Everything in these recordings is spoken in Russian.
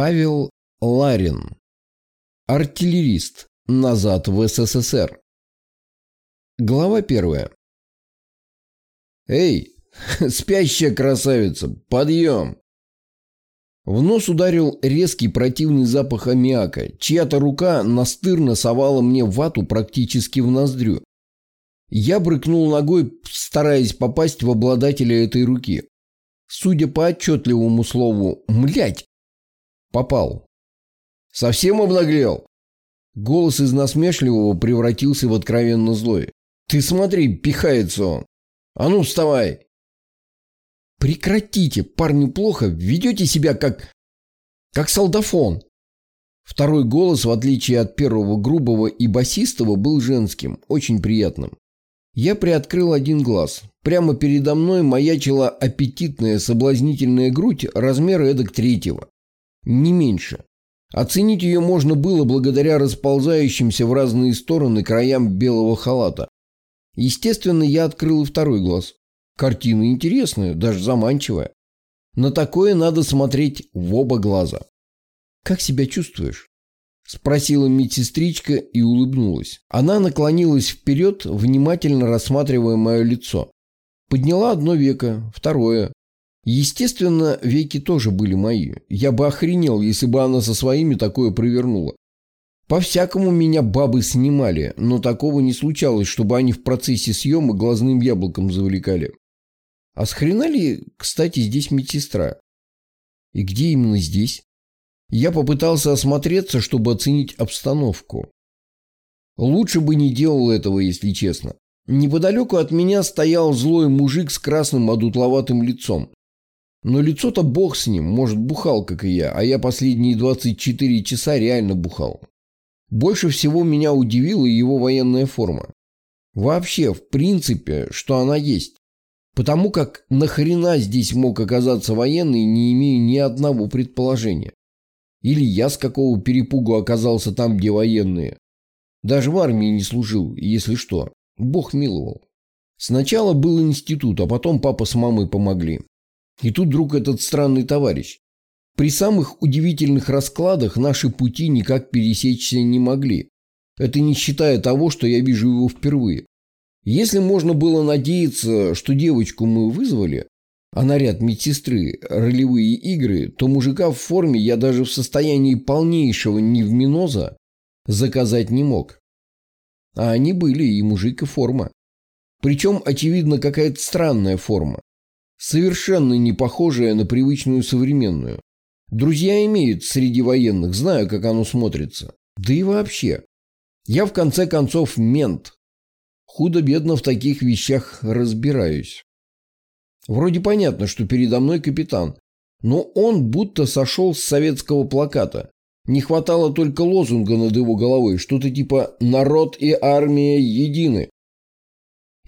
Павел Ларин. Артиллерист. Назад в СССР. Глава первая. «Эй, спящая красавица, подъем!» В нос ударил резкий противный запах аммиака. Чья-то рука настырно совала мне вату практически в ноздрю. Я брыкнул ногой, стараясь попасть в обладателя этой руки. Судя по отчетливому слову «млять», попал. «Совсем обнаглел?» Голос из насмешливого превратился в откровенно злой. «Ты смотри, пихается он! А ну, вставай!» «Прекратите, парню плохо, ведете себя как... как солдафон!» Второй голос, в отличие от первого грубого и басистого, был женским, очень приятным. Я приоткрыл один глаз. Прямо передо мной маячила аппетитная соблазнительная грудь размера эдак третьего. Не меньше. Оценить ее можно было благодаря расползающимся в разные стороны краям белого халата. Естественно, я открыл и второй глаз. Картина интересная, даже заманчивая. На такое надо смотреть в оба глаза. «Как себя чувствуешь?» Спросила медсестричка и улыбнулась. Она наклонилась вперед, внимательно рассматривая мое лицо. Подняла одно веко, второе. Естественно, веки тоже были мои. Я бы охренел, если бы она со своими такое провернула. По-всякому меня бабы снимали, но такого не случалось, чтобы они в процессе съема глазным яблоком завлекали. А с хрена ли, кстати, здесь медсестра? И где именно здесь? Я попытался осмотреться, чтобы оценить обстановку. Лучше бы не делал этого, если честно. Неподалеку от меня стоял злой мужик с красным одутловатым лицом. Но лицо-то бог с ним, может, бухал, как и я, а я последние 24 часа реально бухал. Больше всего меня удивила его военная форма. Вообще, в принципе, что она есть. Потому как нахрена здесь мог оказаться военный, не имею ни одного предположения. Или я с какого перепугу оказался там, где военные. Даже в армии не служил, если что. Бог миловал. Сначала был институт, а потом папа с мамой помогли. И тут вдруг этот странный товарищ. При самых удивительных раскладах наши пути никак пересечься не могли. Это не считая того, что я вижу его впервые. Если можно было надеяться, что девочку мы вызвали, а наряд медсестры – ролевые игры, то мужика в форме я даже в состоянии полнейшего невминоза заказать не мог. А они были и мужик, и форма. Причем, очевидно, какая-то странная форма. Совершенно не похожая на привычную современную. Друзья имеют среди военных, знаю, как оно смотрится. Да и вообще. Я, в конце концов, мент. Худо-бедно в таких вещах разбираюсь. Вроде понятно, что передо мной капитан, но он будто сошел с советского плаката. Не хватало только лозунга над его головой, что-то типа «Народ и армия едины».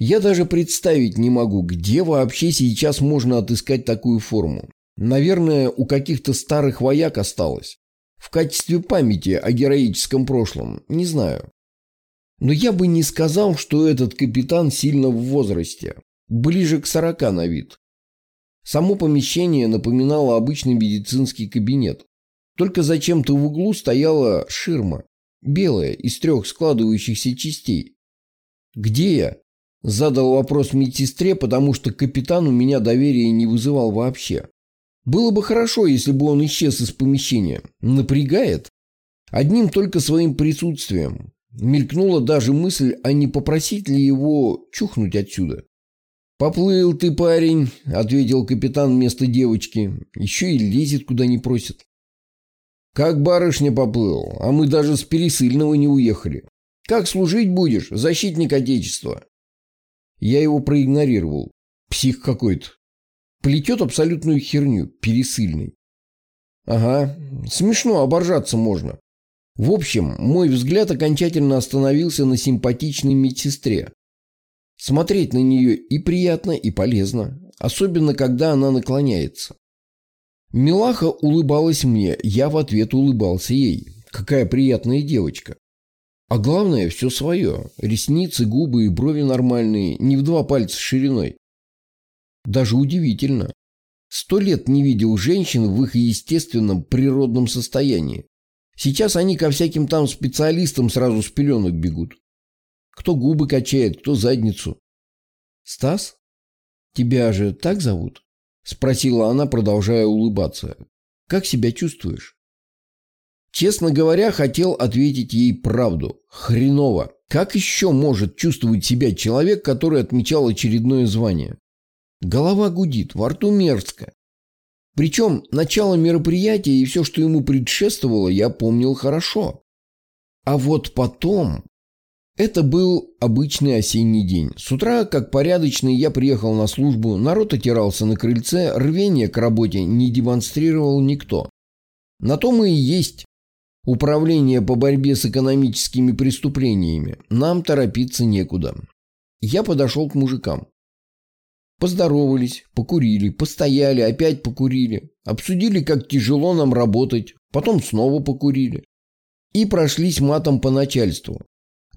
Я даже представить не могу, где вообще сейчас можно отыскать такую форму. Наверное, у каких-то старых вояк осталось. В качестве памяти о героическом прошлом, не знаю. Но я бы не сказал, что этот капитан сильно в возрасте ближе к сорока на вид. Само помещение напоминало обычный медицинский кабинет. Только зачем-то в углу стояла ширма, белая, из трех складывающихся частей. «Где я?» – задал вопрос медсестре, потому что капитан у меня доверия не вызывал вообще. Было бы хорошо, если бы он исчез из помещения. Напрягает. Одним только своим присутствием. Мелькнула даже мысль, а не попросить ли его чухнуть отсюда. «Поплыл ты, парень», — ответил капитан вместо девочки. «Еще и лезет, куда не просит». «Как барышня поплыл, а мы даже с Пересыльного не уехали. Как служить будешь, защитник Отечества?» Я его проигнорировал. Псих какой-то. Плетет абсолютную херню, пересыльный. Ага, смешно, оборжаться можно. В общем, мой взгляд окончательно остановился на симпатичной медсестре, Смотреть на нее и приятно, и полезно, особенно когда она наклоняется. Милаха улыбалась мне, я в ответ улыбался ей. Какая приятная девочка. А главное, все свое. Ресницы, губы и брови нормальные, не в два пальца шириной. Даже удивительно. Сто лет не видел женщин в их естественном природном состоянии. Сейчас они ко всяким там специалистам сразу с пеленок бегут. Кто губы качает, кто задницу. Стас? Тебя же так зовут? Спросила она, продолжая улыбаться. Как себя чувствуешь? Честно говоря, хотел ответить ей правду. Хреново. Как еще может чувствовать себя человек, который отмечал очередное звание? Голова гудит, во рту мерзко. Причем начало мероприятия и все, что ему предшествовало, я помнил хорошо. А вот потом... Это был обычный осенний день. С утра, как порядочный, я приехал на службу, народ отирался на крыльце, рвение к работе не демонстрировал никто. На то мы и есть управление по борьбе с экономическими преступлениями. Нам торопиться некуда. Я подошел к мужикам. Поздоровались, покурили, постояли, опять покурили. Обсудили, как тяжело нам работать, потом снова покурили. И прошлись матом по начальству.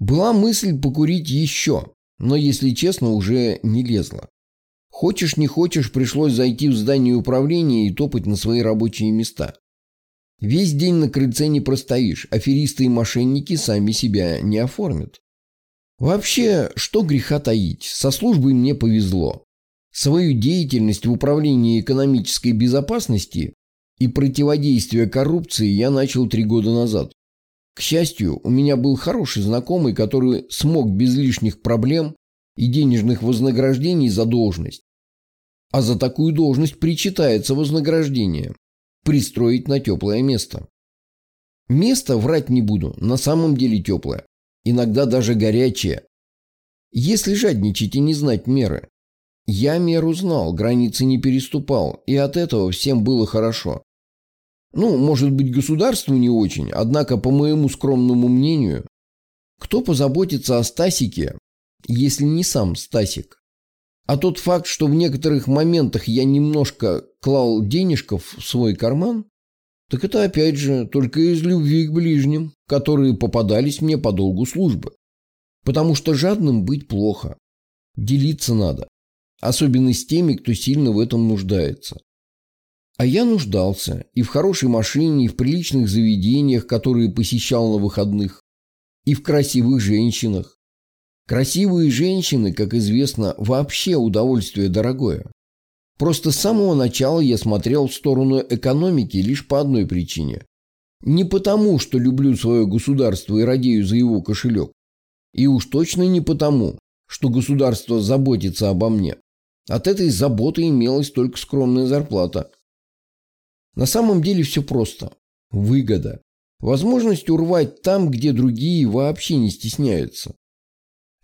Была мысль покурить еще, но, если честно, уже не лезла. Хочешь не хочешь, пришлось зайти в здание управления и топать на свои рабочие места. Весь день на крыльце не простоишь, аферисты и мошенники сами себя не оформят. Вообще, что греха таить, со службой мне повезло. Свою деятельность в управлении экономической безопасности и противодействия коррупции я начал три года назад. К счастью, у меня был хороший знакомый, который смог без лишних проблем и денежных вознаграждений за должность. А за такую должность причитается вознаграждение. Пристроить на теплое место. Место, врать не буду, на самом деле теплое. Иногда даже горячее. Если жадничать и не знать меры. Я меру знал, границы не переступал, и от этого всем было хорошо. Ну, может быть, государству не очень, однако, по моему скромному мнению, кто позаботится о Стасике, если не сам Стасик? А тот факт, что в некоторых моментах я немножко клал денежков в свой карман, так это опять же только из любви к ближним, которые попадались мне по долгу службы. Потому что жадным быть плохо. Делиться надо. Особенно с теми, кто сильно в этом нуждается. А я нуждался и в хорошей машине, и в приличных заведениях, которые посещал на выходных, и в красивых женщинах. Красивые женщины, как известно, вообще удовольствие дорогое. Просто с самого начала я смотрел в сторону экономики лишь по одной причине. Не потому, что люблю свое государство и радею за его кошелек. И уж точно не потому, что государство заботится обо мне. От этой заботы имелась только скромная зарплата. На самом деле все просто. Выгода. Возможность урвать там, где другие вообще не стесняются.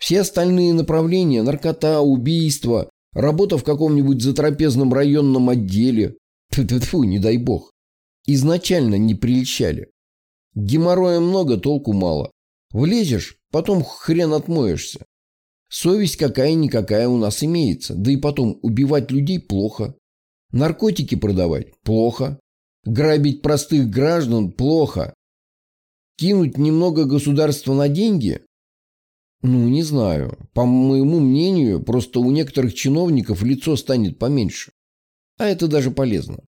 Все остальные направления – наркота, убийство, работа в каком-нибудь затрапезном районном отделе – тьфу, не дай бог – изначально не прельщали. Геморроя много, толку мало. Влезешь, потом хрен отмоешься. Совесть какая-никакая у нас имеется, да и потом убивать людей плохо. Наркотики продавать – плохо. Грабить простых граждан – плохо. Кинуть немного государства на деньги? Ну, не знаю. По моему мнению, просто у некоторых чиновников лицо станет поменьше. А это даже полезно.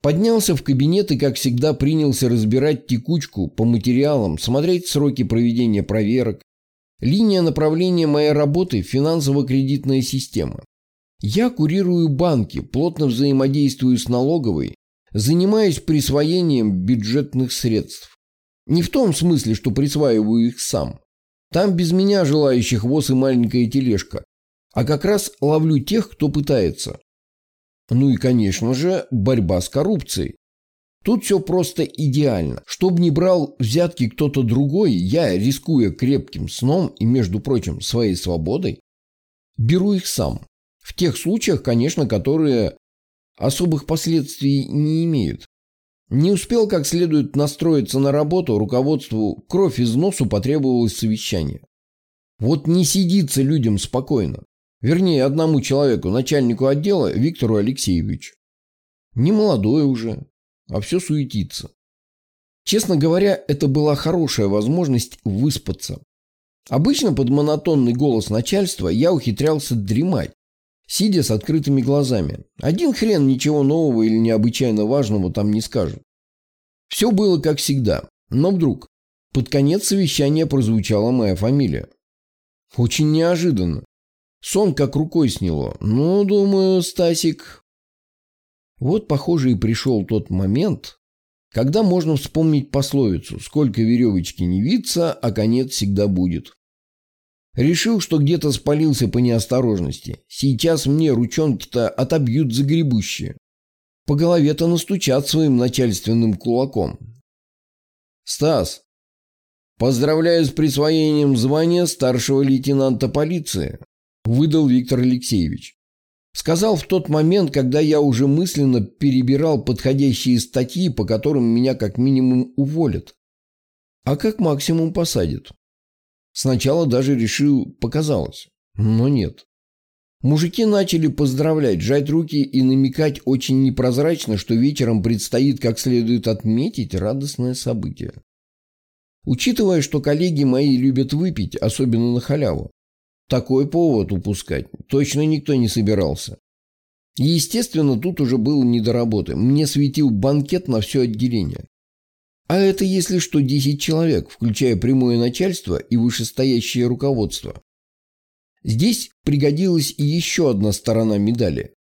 Поднялся в кабинет и, как всегда, принялся разбирать текучку по материалам, смотреть сроки проведения проверок. Линия направления моей работы – финансово-кредитная система. Я курирую банки, плотно взаимодействую с налоговой, занимаюсь присвоением бюджетных средств. Не в том смысле, что присваиваю их сам. Там без меня желающих воз и маленькая тележка. А как раз ловлю тех, кто пытается. Ну и, конечно же, борьба с коррупцией. Тут все просто идеально. Чтоб не брал взятки кто-то другой, я, рискуя крепким сном и, между прочим, своей свободой, беру их сам. В тех случаях, конечно, которые особых последствий не имеют. Не успел как следует настроиться на работу, руководству кровь из носу потребовалось совещание. Вот не сидится людям спокойно. Вернее, одному человеку, начальнику отдела Виктору Алексеевичу. Не молодой уже, а все суетится. Честно говоря, это была хорошая возможность выспаться. Обычно под монотонный голос начальства я ухитрялся дремать, сидя с открытыми глазами. Один хрен ничего нового или необычайно важного там не скажет. Все было как всегда, но вдруг под конец совещания прозвучала моя фамилия. Очень неожиданно. Сон как рукой сняло. Ну, думаю, Стасик... Вот, похоже, и пришел тот момент, когда можно вспомнить пословицу «Сколько веревочки не виться, а конец всегда будет». Решил, что где-то спалился по неосторожности. Сейчас мне ручонки-то отобьют загребущие. По голове-то настучат своим начальственным кулаком. «Стас, поздравляю с присвоением звания старшего лейтенанта полиции», выдал Виктор Алексеевич. Сказал в тот момент, когда я уже мысленно перебирал подходящие статьи, по которым меня как минимум уволят, а как максимум посадят. Сначала даже решил, показалось, но нет. Мужики начали поздравлять, жать руки и намекать очень непрозрачно, что вечером предстоит как следует отметить радостное событие. Учитывая, что коллеги мои любят выпить, особенно на халяву, такой повод упускать точно никто не собирался. Естественно, тут уже было не до работы. Мне светил банкет на все отделение. А это, если что, 10 человек, включая прямое начальство и вышестоящее руководство. Здесь пригодилась и еще одна сторона медали.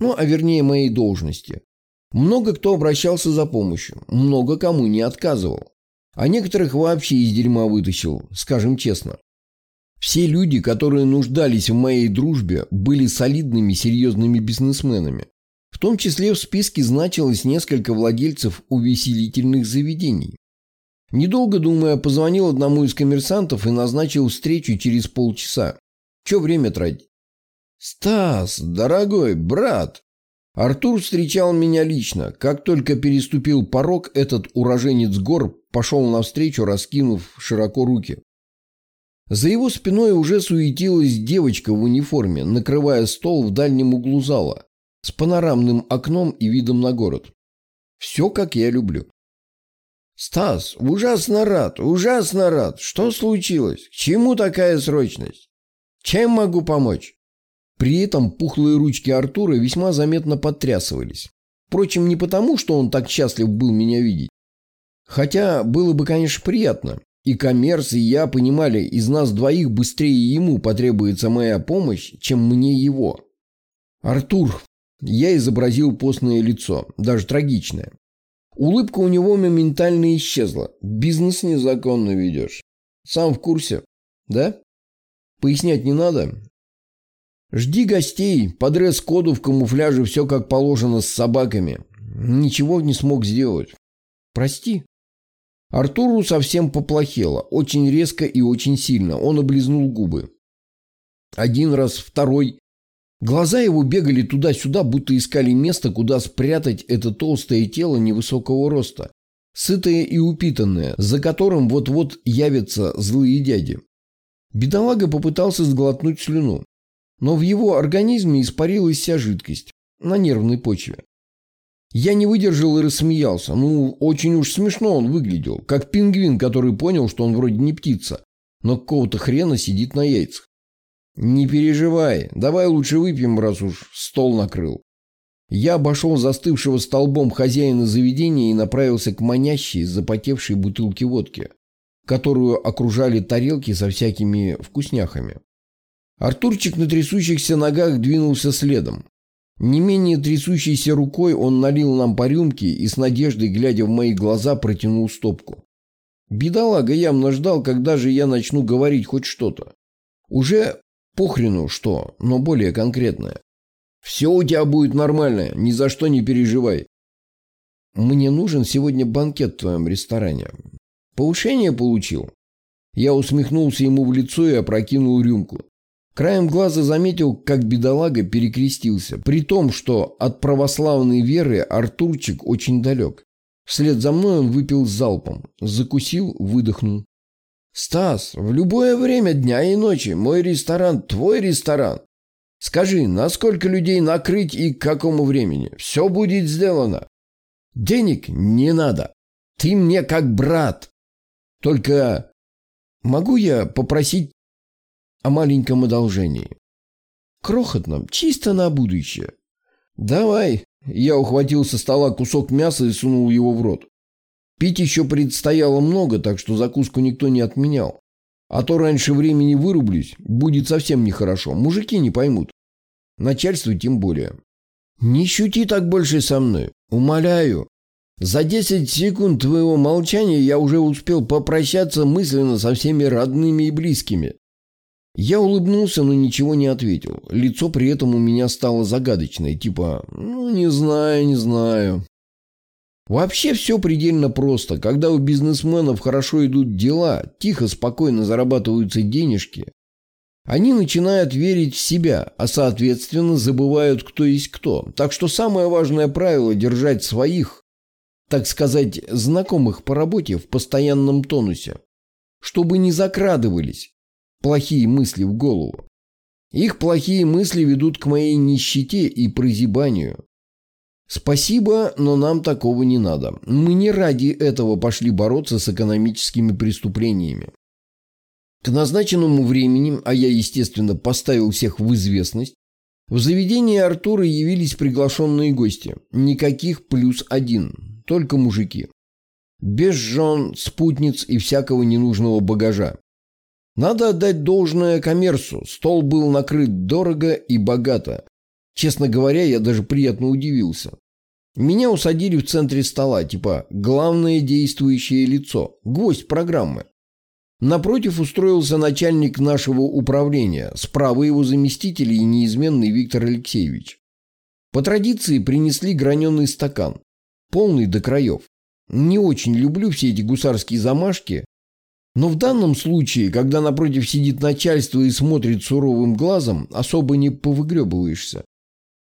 Ну, а вернее моей должности. Много кто обращался за помощью, много кому не отказывал. А некоторых вообще из дерьма вытащил, скажем честно. Все люди, которые нуждались в моей дружбе, были солидными, серьезными бизнесменами. В том числе в списке значилось несколько владельцев увеселительных заведений. Недолго думая, позвонил одному из коммерсантов и назначил встречу через полчаса. Че время тратить? «Стас, дорогой брат!» Артур встречал меня лично. Как только переступил порог, этот уроженец гор пошел навстречу, раскинув широко руки. За его спиной уже суетилась девочка в униформе, накрывая стол в дальнем углу зала, с панорамным окном и видом на город. Все, как я люблю. «Стас, ужасно рад, ужасно рад. Что случилось? К чему такая срочность? Чем могу помочь?» При этом пухлые ручки Артура весьма заметно подтрясывались. Впрочем, не потому, что он так счастлив был меня видеть. Хотя было бы, конечно, приятно, и коммерс, и я понимали, из нас двоих быстрее ему потребуется моя помощь, чем мне его. Артур. Я изобразил постное лицо, даже трагичное. Улыбка у него моментально исчезла. Бизнес незаконно ведешь. Сам в курсе, да? Пояснять не надо? Жди гостей, по дресс-коду в камуфляже все как положено с собаками. Ничего не смог сделать. Прости. Артуру совсем поплохело, очень резко и очень сильно. Он облизнул губы. Один раз, второй. Глаза его бегали туда-сюда, будто искали место, куда спрятать это толстое тело невысокого роста. Сытое и упитанное, за которым вот-вот явятся злые дяди. Бедолага попытался сглотнуть слюну. Но в его организме испарилась вся жидкость на нервной почве. Я не выдержал и рассмеялся. Ну, очень уж смешно он выглядел. Как пингвин, который понял, что он вроде не птица, но какого-то хрена сидит на яйцах. Не переживай, давай лучше выпьем, раз уж стол накрыл. Я обошел застывшего столбом хозяина заведения и направился к манящей, запотевшей бутылке водки, которую окружали тарелки со всякими вкусняхами. Артурчик на трясущихся ногах двинулся следом. Не менее трясущейся рукой он налил нам по рюмке и с надеждой, глядя в мои глаза, протянул стопку. Бедолага явно ждал, когда же я начну говорить хоть что-то. Уже похрену что, но более конкретное. Все у тебя будет нормально, ни за что не переживай. Мне нужен сегодня банкет в твоем ресторане. Повышение получил? Я усмехнулся ему в лицо и опрокинул рюмку. Краем глаза заметил, как бедолага перекрестился, при том, что от православной веры Артурчик очень далек. Вслед за мной он выпил залпом, закусил, выдохнул. «Стас, в любое время дня и ночи мой ресторан – твой ресторан. Скажи, на сколько людей накрыть и к какому времени? Все будет сделано. Денег не надо. Ты мне как брат. Только могу я попросить о маленьком одолжении. Крохотном, чисто на будущее. Давай. Я ухватил со стола кусок мяса и сунул его в рот. Пить еще предстояло много, так что закуску никто не отменял. А то раньше времени вырублюсь, будет совсем нехорошо. Мужики не поймут. Начальство тем более. Не шути так больше со мной. Умоляю. За 10 секунд твоего молчания я уже успел попрощаться мысленно со всеми родными и близкими. Я улыбнулся, но ничего не ответил. Лицо при этом у меня стало загадочное, типа «ну, не знаю, не знаю». Вообще все предельно просто. Когда у бизнесменов хорошо идут дела, тихо, спокойно зарабатываются денежки, они начинают верить в себя, а соответственно забывают, кто есть кто. Так что самое важное правило – держать своих, так сказать, знакомых по работе в постоянном тонусе, чтобы не закрадывались плохие мысли в голову. Их плохие мысли ведут к моей нищете и прозябанию. Спасибо, но нам такого не надо. Мы не ради этого пошли бороться с экономическими преступлениями. К назначенному времени, а я, естественно, поставил всех в известность, в заведении Артура явились приглашенные гости. Никаких плюс один, только мужики. Без жен, спутниц и всякого ненужного багажа. Надо отдать должное коммерсу. Стол был накрыт дорого и богато. Честно говоря, я даже приятно удивился. Меня усадили в центре стола, типа главное действующее лицо, гвоздь программы. Напротив устроился начальник нашего управления, справа его заместитель и неизменный Виктор Алексеевич. По традиции принесли граненый стакан, полный до краев. Не очень люблю все эти гусарские замашки, но в данном случае, когда напротив сидит начальство и смотрит суровым глазом, особо не повыгребываешься.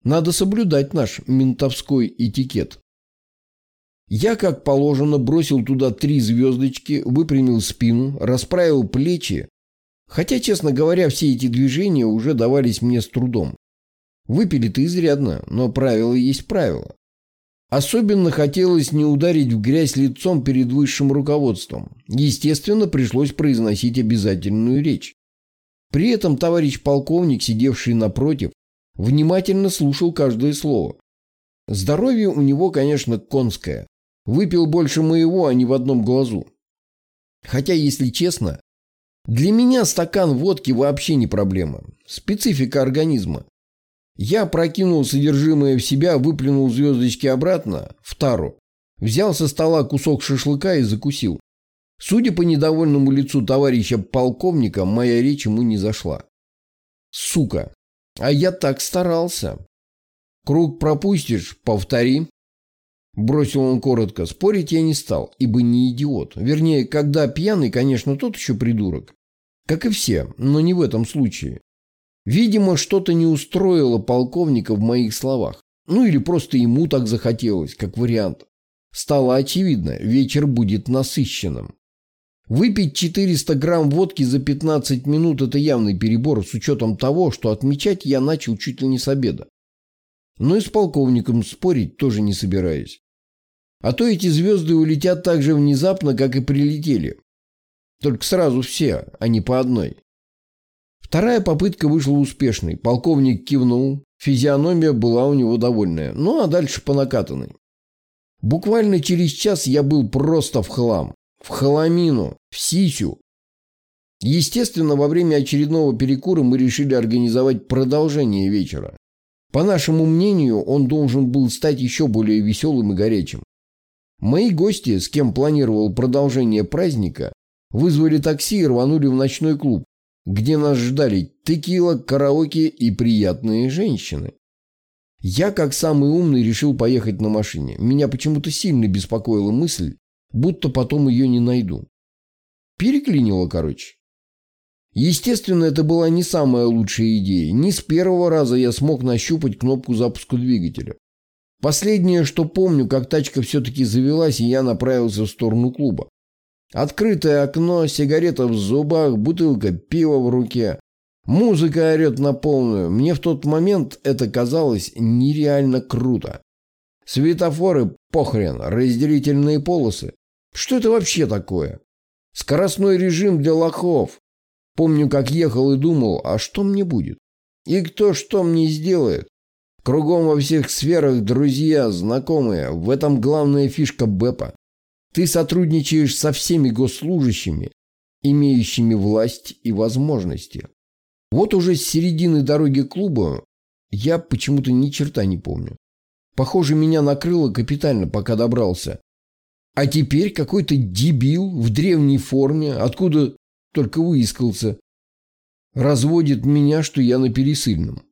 Надо соблюдать наш ментовской этикет. Я, как положено, бросил туда три звездочки, выпрямил спину, расправил плечи, хотя, честно говоря, все эти движения уже давались мне с трудом. Выпили-то изрядно, но правило есть правило. Особенно хотелось не ударить в грязь лицом перед высшим руководством. Естественно, пришлось произносить обязательную речь. При этом товарищ полковник, сидевший напротив, внимательно слушал каждое слово. Здоровье у него, конечно, конское. Выпил больше моего, а не в одном глазу. Хотя, если честно, для меня стакан водки вообще не проблема. Специфика организма. Я прокинул содержимое в себя, выплюнул звездочки обратно, в тару. Взял со стола кусок шашлыка и закусил. Судя по недовольному лицу товарища полковника, моя речь ему не зашла. Сука, а я так старался. Круг пропустишь, повтори. Бросил он коротко. Спорить я не стал, ибо не идиот. Вернее, когда пьяный, конечно, тот еще придурок. Как и все, но не в этом случае. Видимо, что-то не устроило полковника в моих словах. Ну или просто ему так захотелось, как вариант. Стало очевидно, вечер будет насыщенным. Выпить 400 грамм водки за 15 минут – это явный перебор с учетом того, что отмечать я начал чуть ли не с обеда. Но и с полковником спорить тоже не собираюсь. А то эти звезды улетят так же внезапно, как и прилетели. Только сразу все, а не по одной. Вторая попытка вышла успешной. Полковник кивнул. Физиономия была у него довольная. Ну, а дальше по накатанной. Буквально через час я был просто в хлам. В хламину. В сисю. Естественно, во время очередного перекура мы решили организовать продолжение вечера. По нашему мнению, он должен был стать еще более веселым и горячим. Мои гости, с кем планировал продолжение праздника, вызвали такси и рванули в ночной клуб, где нас ждали текила, караоке и приятные женщины. Я, как самый умный, решил поехать на машине. Меня почему-то сильно беспокоила мысль, будто потом ее не найду. Переклинило, короче. Естественно, это была не самая лучшая идея. Не с первого раза я смог нащупать кнопку запуска двигателя. Последнее, что помню, как тачка все-таки завелась, и я направился в сторону клуба. Открытое окно, сигарета в зубах, бутылка пива в руке. Музыка орет на полную. Мне в тот момент это казалось нереально круто. Светофоры похрен, разделительные полосы. Что это вообще такое? Скоростной режим для лохов. Помню, как ехал и думал, а что мне будет? И кто что мне сделает? Кругом во всех сферах друзья, знакомые. В этом главная фишка БЭПа. Ты сотрудничаешь со всеми госслужащими, имеющими власть и возможности. Вот уже с середины дороги клуба я почему-то ни черта не помню. Похоже, меня накрыло капитально, пока добрался. А теперь какой-то дебил в древней форме, откуда только выискался, разводит меня, что я на пересыльном.